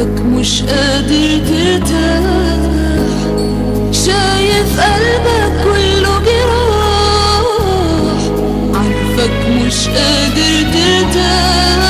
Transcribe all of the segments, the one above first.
قلبك مش قادر ترتاح شايف قلبك كله جراح. عارفك مش قادر ترتاح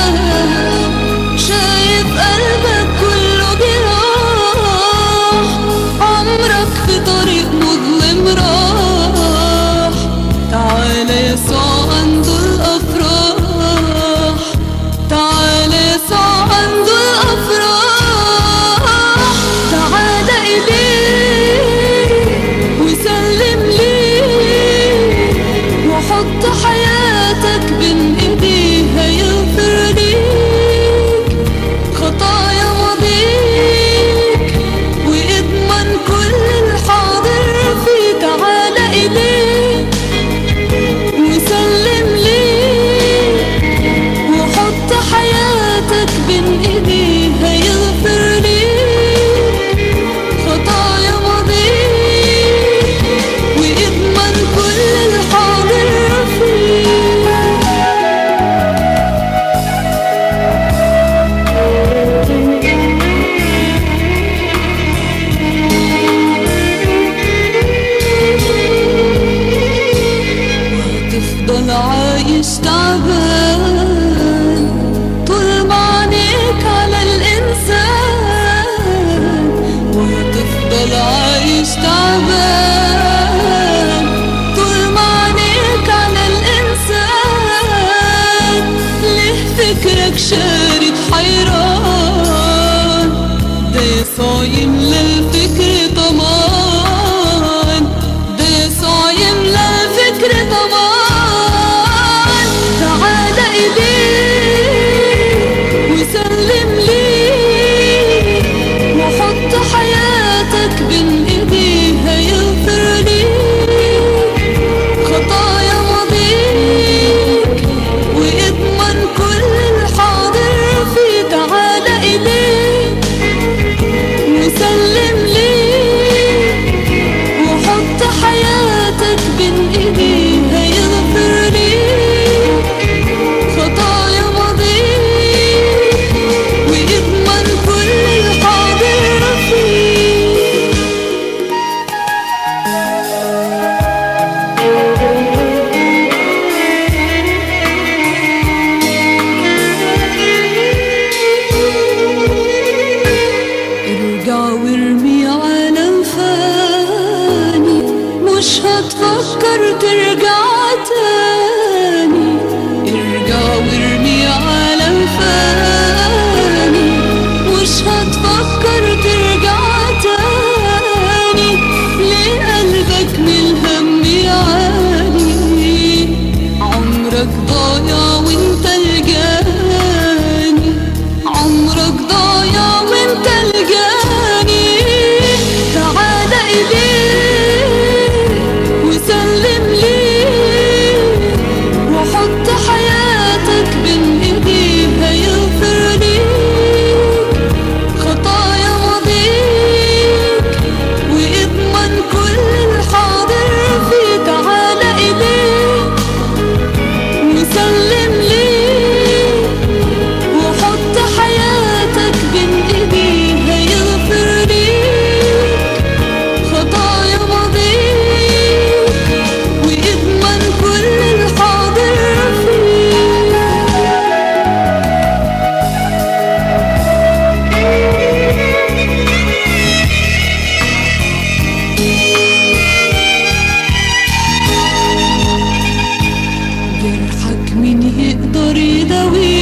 hoy مين يقدر يداويك